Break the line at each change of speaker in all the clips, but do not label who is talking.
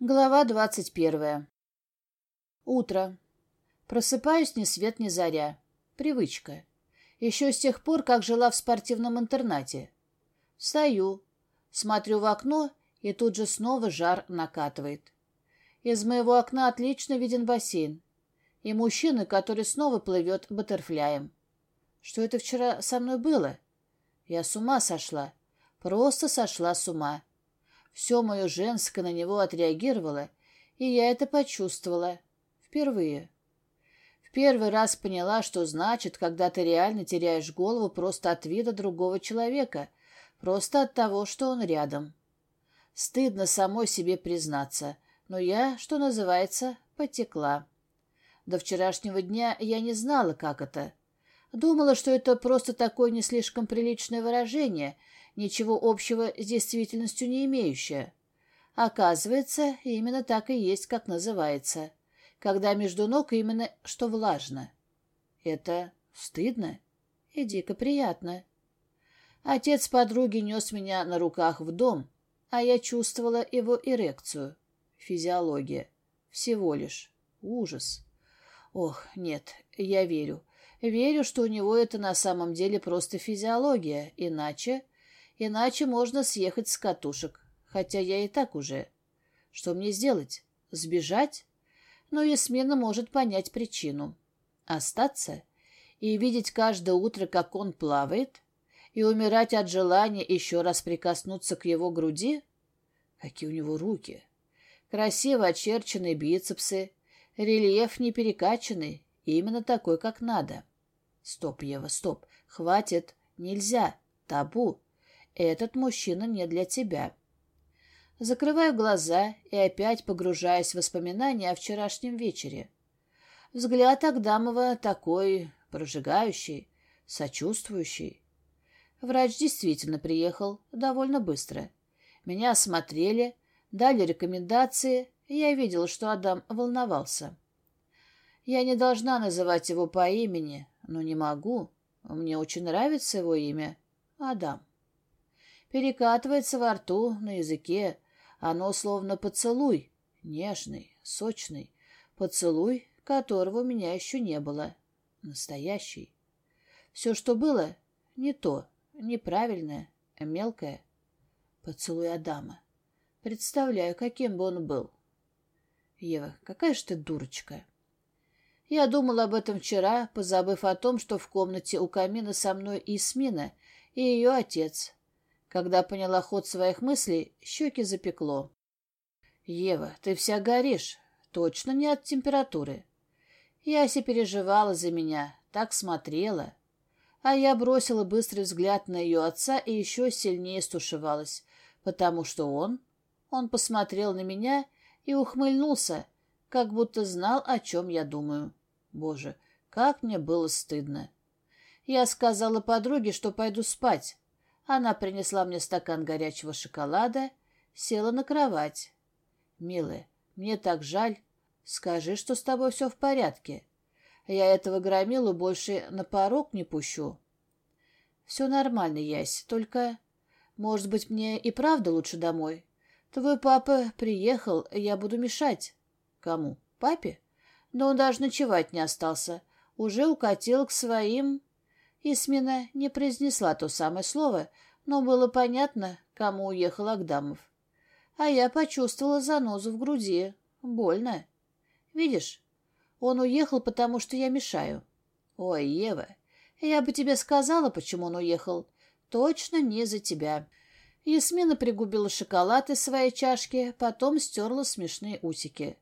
Глава двадцать первая. Утро. Просыпаюсь ни свет ни заря. Привычка. Еще с тех пор, как жила в спортивном интернате. Встаю, смотрю в окно, и тут же снова жар накатывает. Из моего окна отлично виден бассейн. И мужчина, который снова плывет баттерфляем. Что это вчера со мной было? Я с ума сошла. Просто сошла с ума. Все мое женское на него отреагировало, и я это почувствовала. Впервые. В первый раз поняла, что значит, когда ты реально теряешь голову просто от вида другого человека, просто от того, что он рядом. Стыдно самой себе признаться, но я, что называется, потекла. До вчерашнего дня я не знала, как это. Думала, что это просто такое не слишком приличное выражение — ничего общего с действительностью не имеющая. Оказывается, именно так и есть, как называется, когда между ног именно что влажно. Это стыдно и дико приятно. Отец подруги нес меня на руках в дом, а я чувствовала его эрекцию. Физиология. Всего лишь. Ужас. Ох, нет, я верю. Верю, что у него это на самом деле просто физиология, иначе Иначе можно съехать с катушек, хотя я и так уже. Что мне сделать? Сбежать? Но Ясмина может понять причину. Остаться и видеть каждое утро, как он плавает, и умирать от желания еще раз прикоснуться к его груди? Какие у него руки! Красиво очерченные бицепсы, рельеф не перекачанный, именно такой, как надо. Стоп, Ева, стоп, хватит, нельзя, табу. Этот мужчина не для тебя. Закрываю глаза и опять погружаюсь в воспоминания о вчерашнем вечере. Взгляд Агдамова такой прожигающий, сочувствующий. Врач действительно приехал довольно быстро. Меня осмотрели, дали рекомендации, и я видел, что Адам волновался. Я не должна называть его по имени, но не могу. Мне очень нравится его имя — Адам перекатывается во рту, на языке. Оно словно поцелуй, нежный, сочный, поцелуй, которого у меня еще не было. Настоящий. Все, что было, не то, неправильное, мелкое. Поцелуй Адама. Представляю, каким бы он был. Ева, какая же ты дурочка. Я думала об этом вчера, позабыв о том, что в комнате у камина со мной Исмина и ее отец, когда поняла ход своих мыслей, щеки запекло. «Ева, ты вся горишь. Точно не от температуры». Яся переживала за меня, так смотрела. А я бросила быстрый взгляд на ее отца и еще сильнее стушевалась, потому что он... Он посмотрел на меня и ухмыльнулся, как будто знал, о чем я думаю. Боже, как мне было стыдно. Я сказала подруге, что пойду спать, она принесла мне стакан горячего шоколада, села на кровать. «Милая, мне так жаль. Скажи, что с тобой все в порядке. Я этого громилу больше на порог не пущу». «Все нормально, Ясь, только...» «Может быть, мне и правда лучше домой? Твой папа приехал, я буду мешать». «Кому? Папе?» «Но он даже ночевать не остался. Уже укатил к своим...» Исмина не произнесла то самое слово, но было понятно, кому уехал Агдамов. А я почувствовала занозу в груди. Больно. Видишь, он уехал, потому что я мешаю. Ой, Ева, я бы тебе сказала, почему он уехал. Точно не за тебя. Ясмина пригубила шоколад из своей чашки, потом стерла смешные усики.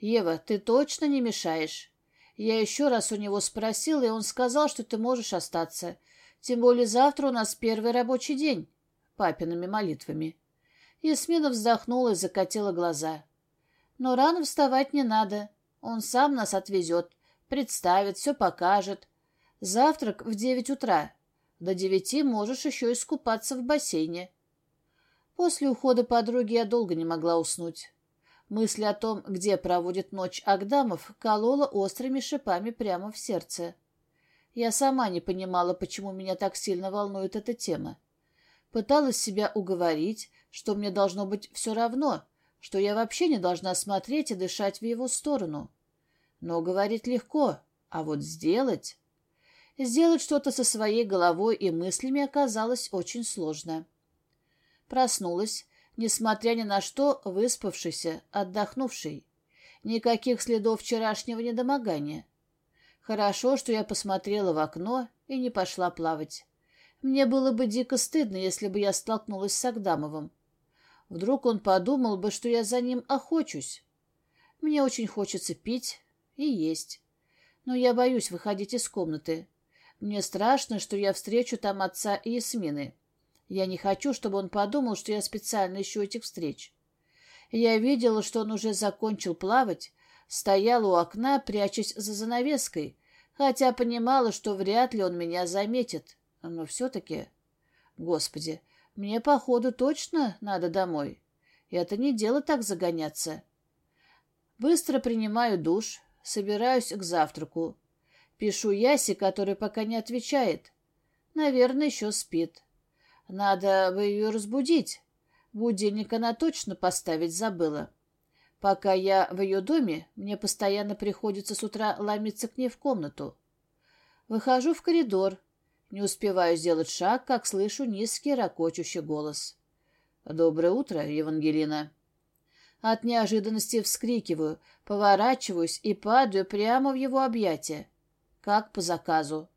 «Ева, ты точно не мешаешь?» Я еще раз у него спросила, и он сказал, что ты можешь остаться. Тем более завтра у нас первый рабочий день. Папиными молитвами. Ясмина вздохнула и закатила глаза. Но рано вставать не надо. Он сам нас отвезет, представит, все покажет. Завтрак в девять утра. До девяти можешь еще искупаться в бассейне. После ухода подруги я долго не могла уснуть. Мысль о том, где проводит ночь Агдамов, колола острыми шипами прямо в сердце. Я сама не понимала, почему меня так сильно волнует эта тема. Пыталась себя уговорить, что мне должно быть все равно, что я вообще не должна смотреть и дышать в его сторону. Но говорить легко, а вот сделать... Сделать что-то со своей головой и мыслями оказалось очень сложно. Проснулась, несмотря ни на что, выспавшийся, отдохнувший. Никаких следов вчерашнего недомогания. Хорошо, что я посмотрела в окно и не пошла плавать. Мне было бы дико стыдно, если бы я столкнулась с Агдамовым. Вдруг он подумал бы, что я за ним охочусь. Мне очень хочется пить и есть. Но я боюсь выходить из комнаты. Мне страшно, что я встречу там отца и Ясмины. Я не хочу, чтобы он подумал, что я специально ищу этих встреч. Я видела, что он уже закончил плавать, стоял у окна, прячась за занавеской, хотя понимала, что вряд ли он меня заметит. Но все-таки... Господи, мне, походу, точно надо домой. Это не дело так загоняться. Быстро принимаю душ, собираюсь к завтраку. Пишу Ясе, который пока не отвечает. Наверное, еще спит. Надо бы ее разбудить. Будильник она точно поставить забыла. Пока я в ее доме, мне постоянно приходится с утра ломиться к ней в комнату. Выхожу в коридор. Не успеваю сделать шаг, как слышу низкий ракочущий голос. «Доброе утро, Евангелина!» От неожиданности вскрикиваю, поворачиваюсь и падаю прямо в его объятия, как по заказу,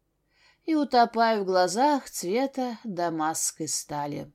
и утопаю в глазах цвета дамасской стали.